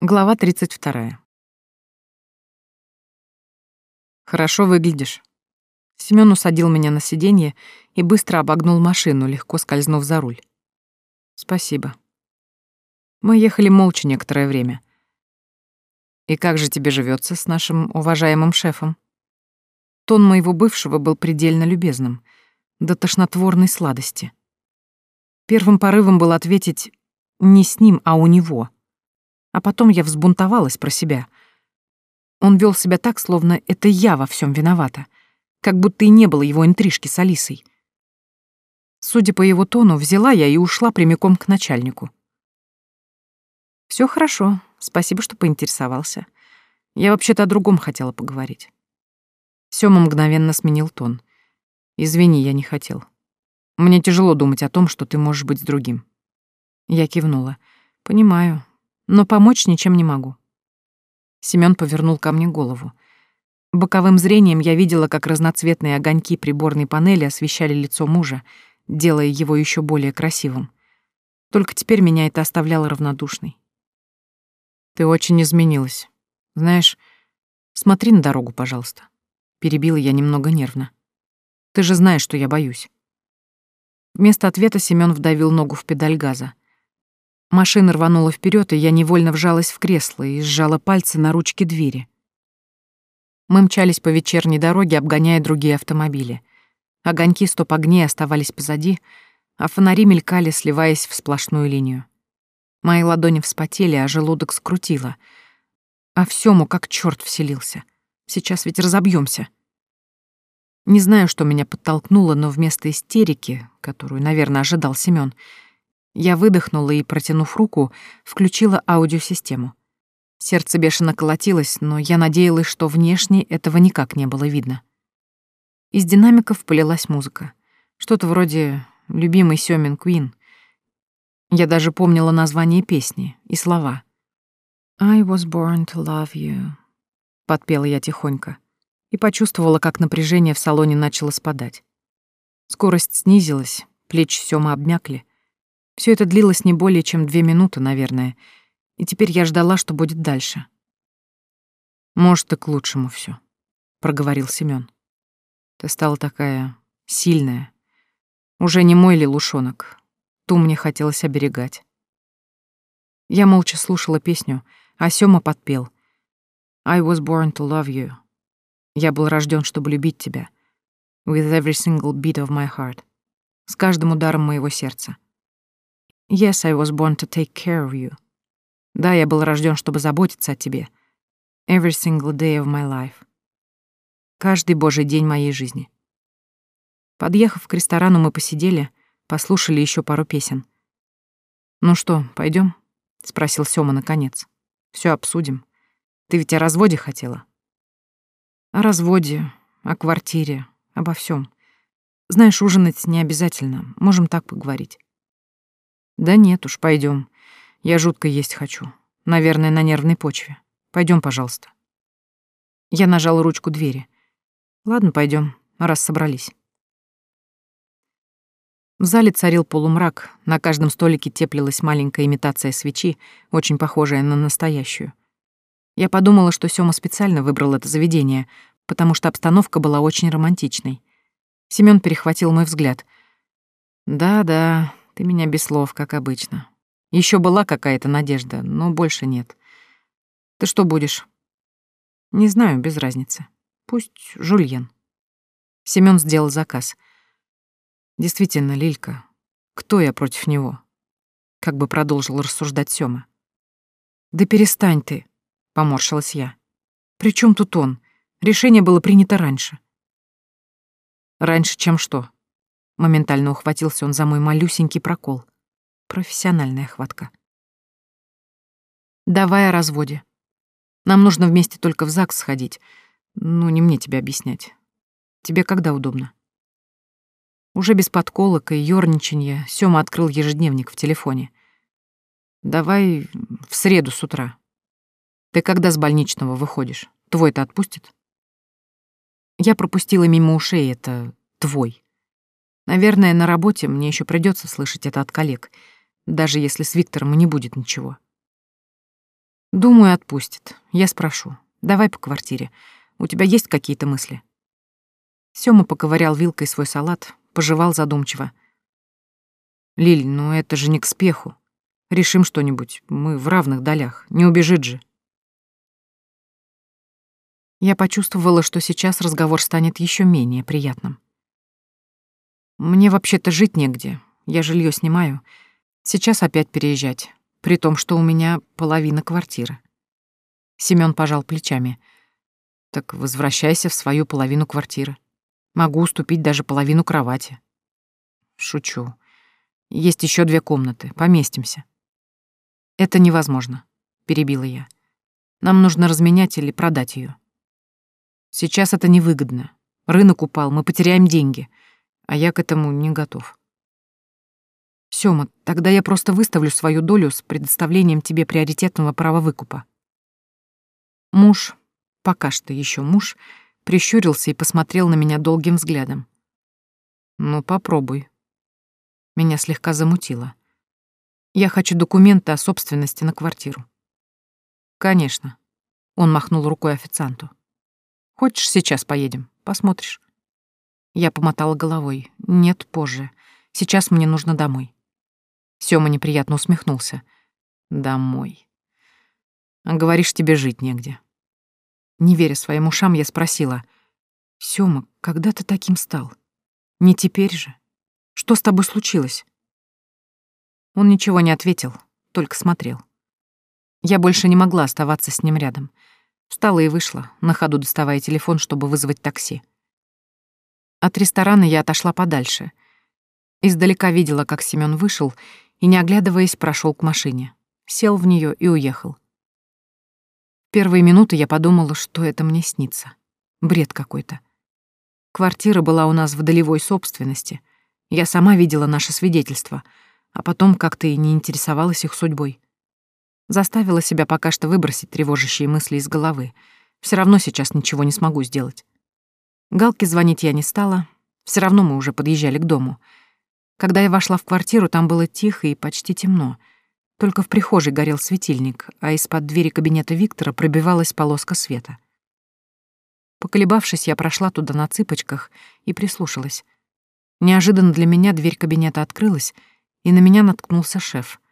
Глава 32. «Хорошо выглядишь». Семён усадил меня на сиденье и быстро обогнул машину, легко скользнув за руль. «Спасибо». Мы ехали молча некоторое время. «И как же тебе живется с нашим уважаемым шефом?» Тон моего бывшего был предельно любезным, до тошнотворной сладости. Первым порывом был ответить «не с ним, а у него», а потом я взбунтовалась про себя. Он вел себя так, словно это я во всем виновата, как будто и не было его интрижки с Алисой. Судя по его тону, взяла я и ушла прямиком к начальнику. Все хорошо, спасибо, что поинтересовался. Я вообще-то о другом хотела поговорить. Сёма мгновенно сменил тон. Извини, я не хотел. Мне тяжело думать о том, что ты можешь быть с другим. Я кивнула. Понимаю, но помочь ничем не могу. Семён повернул ко мне голову. Боковым зрением я видела, как разноцветные огоньки приборной панели освещали лицо мужа, делая его еще более красивым. Только теперь меня это оставляло равнодушной. Ты очень изменилась. Знаешь, смотри на дорогу, пожалуйста. Перебила я немного нервно. Ты же знаешь, что я боюсь. Вместо ответа Семён вдавил ногу в педаль газа. Машина рванула вперед, и я невольно вжалась в кресло и сжала пальцы на ручке двери. Мы мчались по вечерней дороге, обгоняя другие автомобили. Огоньки стоп-огней оставались позади, а фонари мелькали, сливаясь в сплошную линию. Мои ладони вспотели, а желудок скрутило. А в Сёму как чёрт вселился. Сейчас ведь разобьёмся. Не знаю, что меня подтолкнуло, но вместо истерики, которую, наверное, ожидал Семён, я выдохнула и, протянув руку, включила аудиосистему. Сердце бешено колотилось, но я надеялась, что внешне этого никак не было видно. Из динамиков полилась музыка. Что-то вроде «Любимый Сёмин Куин». Я даже помнила название песни и слова. «I was born to love you», — подпела я тихонько и почувствовала, как напряжение в салоне начало спадать. Скорость снизилась, плечи Сёмы обмякли, все это длилось не более чем две минуты, наверное, и теперь я ждала, что будет дальше. «Может, и к лучшему все, проговорил Семён. «Ты стала такая сильная. Уже не мой лилушонок. Ту мне хотелось оберегать». Я молча слушала песню, а Сёма подпел. «I was born to love you». Я был рожден, чтобы любить тебя. With every single beat of my heart. С каждым ударом моего сердца. Yes, I was born to take care of you. Да, я был рожден, чтобы заботиться о тебе. Every single day of my life. Каждый божий день моей жизни. Подъехав к ресторану, мы посидели, послушали еще пару песен. «Ну что, пойдем? спросил Сёма наконец. Все обсудим. Ты ведь о разводе хотела?» «О разводе, о квартире, обо всем. Знаешь, ужинать не обязательно, можем так поговорить». Да нет уж, пойдем. Я жутко есть хочу. Наверное, на нервной почве. Пойдем, пожалуйста. Я нажал ручку двери. Ладно, пойдем, раз собрались. В зале царил полумрак, на каждом столике теплилась маленькая имитация свечи, очень похожая на настоящую. Я подумала, что Сёма специально выбрал это заведение, потому что обстановка была очень романтичной. Семён перехватил мой взгляд. «Да-да, ты меня без слов, как обычно. Еще была какая-то надежда, но больше нет. Ты что будешь? Не знаю, без разницы. Пусть жульен. Семён сделал заказ. Действительно, Лилька, кто я против него? Как бы продолжил рассуждать Сёма. Да перестань ты, поморщилась я. При чем тут он? Решение было принято раньше. Раньше, чем что? Моментально ухватился он за мой малюсенький прокол. Профессиональная хватка. Давай о разводе. Нам нужно вместе только в ЗАГС сходить. Ну, не мне тебе объяснять. Тебе когда удобно? Уже без подколок и ёрничанья Сёма открыл ежедневник в телефоне. Давай в среду с утра. Ты когда с больничного выходишь? Твой-то отпустит? Я пропустила мимо ушей это «твой». Наверное, на работе мне еще придется слышать это от коллег, даже если с Виктором и не будет ничего. Думаю, отпустит. Я спрошу. Давай по квартире. У тебя есть какие-то мысли? Сёма поковырял вилкой свой салат, пожевал задумчиво. Лиль, ну это же не к спеху. Решим что-нибудь. Мы в равных долях. Не убежит же. Я почувствовала, что сейчас разговор станет еще менее приятным. Мне вообще-то жить негде. Я жилье снимаю. Сейчас опять переезжать, при том, что у меня половина квартиры. Семён пожал плечами. Так возвращайся в свою половину квартиры. Могу уступить даже половину кровати. Шучу. Есть еще две комнаты, поместимся. Это невозможно, перебила я. Нам нужно разменять или продать ее. Сейчас это невыгодно. Рынок упал, мы потеряем деньги, а я к этому не готов. Сёма, тогда я просто выставлю свою долю с предоставлением тебе приоритетного права выкупа. Муж, пока что еще муж, прищурился и посмотрел на меня долгим взглядом. Ну, попробуй. Меня слегка замутило. Я хочу документы о собственности на квартиру. Конечно. Он махнул рукой официанту. Хочешь, сейчас поедем? Посмотришь. Я помотала головой. Нет, позже. Сейчас мне нужно домой. Сёма неприятно усмехнулся. Домой. Говоришь, тебе жить негде. Не веря своим ушам, я спросила. Сёма, когда ты таким стал? Не теперь же. Что с тобой случилось? Он ничего не ответил, только смотрел. Я больше не могла оставаться с ним рядом. Встала и вышла, на ходу доставая телефон, чтобы вызвать такси. От ресторана я отошла подальше. Издалека видела, как Семён вышел и, не оглядываясь, прошел к машине. Сел в нее и уехал. Первые минуты я подумала, что это мне снится. Бред какой-то. Квартира была у нас в долевой собственности. Я сама видела наше свидетельство, а потом как-то и не интересовалась их судьбой. Заставила себя пока что выбросить тревожащие мысли из головы. Все равно сейчас ничего не смогу сделать. Галке звонить я не стала. Все равно мы уже подъезжали к дому. Когда я вошла в квартиру, там было тихо и почти темно. Только в прихожей горел светильник, а из-под двери кабинета Виктора пробивалась полоска света. Поколебавшись, я прошла туда на цыпочках и прислушалась. Неожиданно для меня дверь кабинета открылась, и на меня наткнулся шеф —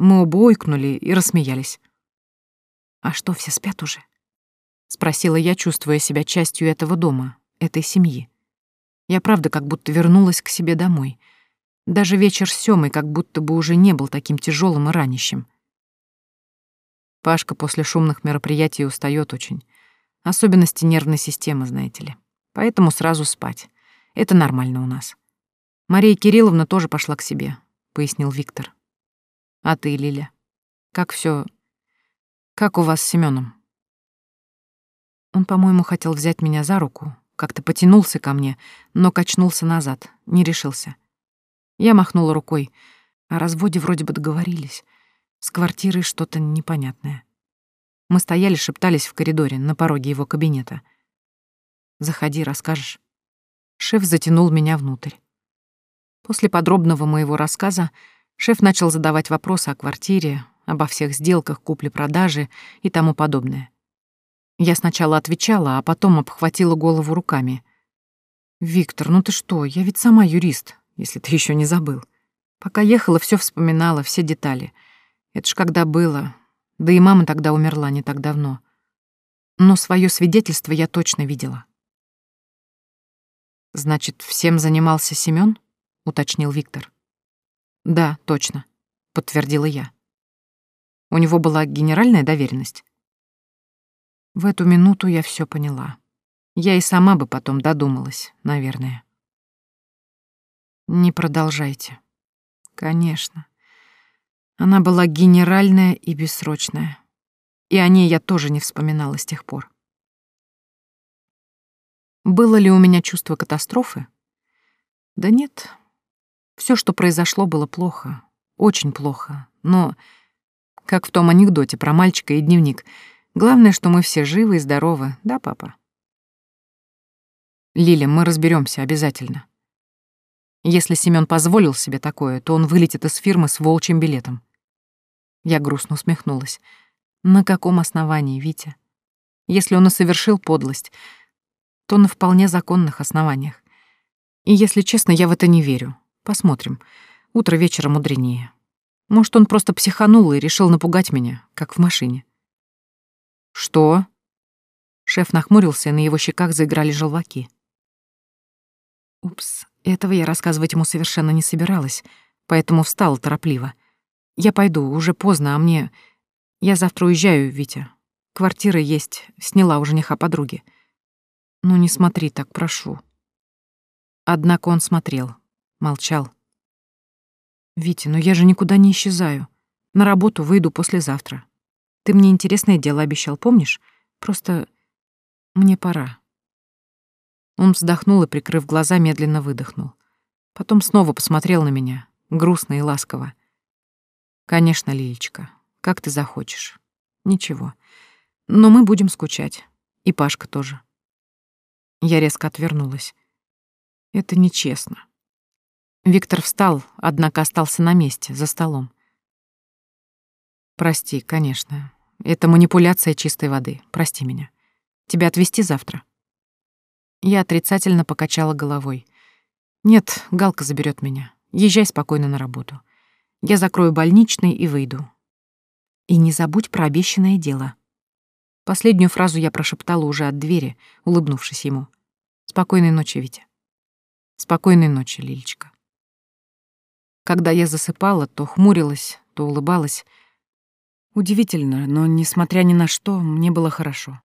мы оба ойкнули и рассмеялись. «А что, все спят уже?» — спросила я, чувствуя себя частью этого дома, этой семьи. Я правда как будто вернулась к себе домой. Даже вечер с Сёмой как будто бы уже не был таким тяжелым и ранящим. Пашка после шумных мероприятий устает очень. Особенности нервной системы, знаете ли. Поэтому сразу спать. Это нормально у нас. Мария Кирилловна тоже пошла к себе, пояснил Виктор. А ты, Лиля, как все? Как у вас с Семеном? Он, по-моему, хотел взять меня за руку, как-то потянулся ко мне, но качнулся назад, не решился. Я махнула рукой. О разводе вроде бы договорились. С квартирой что-то непонятное. Мы стояли, шептались в коридоре, на пороге его кабинета. «Заходи, расскажешь». Шеф затянул меня внутрь. После подробного моего рассказа Шеф начал задавать вопросы о квартире, обо всех сделках купли-продажи и тому подобное. Я сначала отвечала, а потом обхватила голову руками. «Виктор, ну ты что, я ведь сама юрист, если ты еще не забыл. Пока ехала, все вспоминала, все детали. Это ж когда было. Да и мама тогда умерла не так давно. Но свое свидетельство я точно видела». «Значит, всем занимался Семён?» — уточнил Виктор. Да, точно, подтвердила я. У него была генеральная доверенность. В эту минуту я все поняла. Я и сама бы потом додумалась, наверное. Не продолжайте. Конечно. Она была генеральная и бессрочная. И о ней я тоже не вспоминала с тех пор. Было ли у меня чувство катастрофы? Да нет, все, что произошло, было плохо, очень плохо, но, как в том анекдоте про мальчика и дневник, главное, что мы все живы и здоровы, да, папа? Лиля, мы разберемся обязательно. Если Семён позволил себе такое, то он вылетит из фирмы с волчьим билетом. Я грустно усмехнулась. На каком основании, Витя? Если он и совершил подлость, то на вполне законных основаниях. И, если честно, я в это не верю. Посмотрим. Утро вечера мудренее. Может, он просто психанул и решил напугать меня, как в машине. «Что?» Шеф нахмурился, и на его щеках заиграли желваки. Упс, этого я рассказывать ему совершенно не собиралась, поэтому встала торопливо. «Я пойду, уже поздно, а мне... Я завтра уезжаю, Витя. Квартира есть, сняла у жениха подруги. Ну не смотри так, прошу». Однако он смотрел, молчал. «Витя, ну я же никуда не исчезаю. На работу выйду послезавтра. Ты мне интересное дело обещал, помнишь? Просто мне пора». Он вздохнул и, прикрыв глаза, медленно выдохнул. Потом снова посмотрел на меня, грустно и ласково. «Конечно, Лилечка, как ты захочешь. Ничего. Но мы будем скучать. И Пашка тоже». Я резко отвернулась. Это нечестно. Виктор встал, однако остался на месте, за столом. Прости, конечно. Это манипуляция чистой воды. Прости меня. Тебя отвезти завтра? Я отрицательно покачала головой. Нет, Галка заберет меня. Езжай спокойно на работу. Я закрою больничный и выйду. И не забудь про обещанное дело. Последнюю фразу я прошептала уже от двери, улыбнувшись ему. Спокойной ночи, Витя. Спокойной ночи, Лилечка. Когда я засыпала, то хмурилась, то улыбалась. Удивительно, но, несмотря ни на что, мне было хорошо.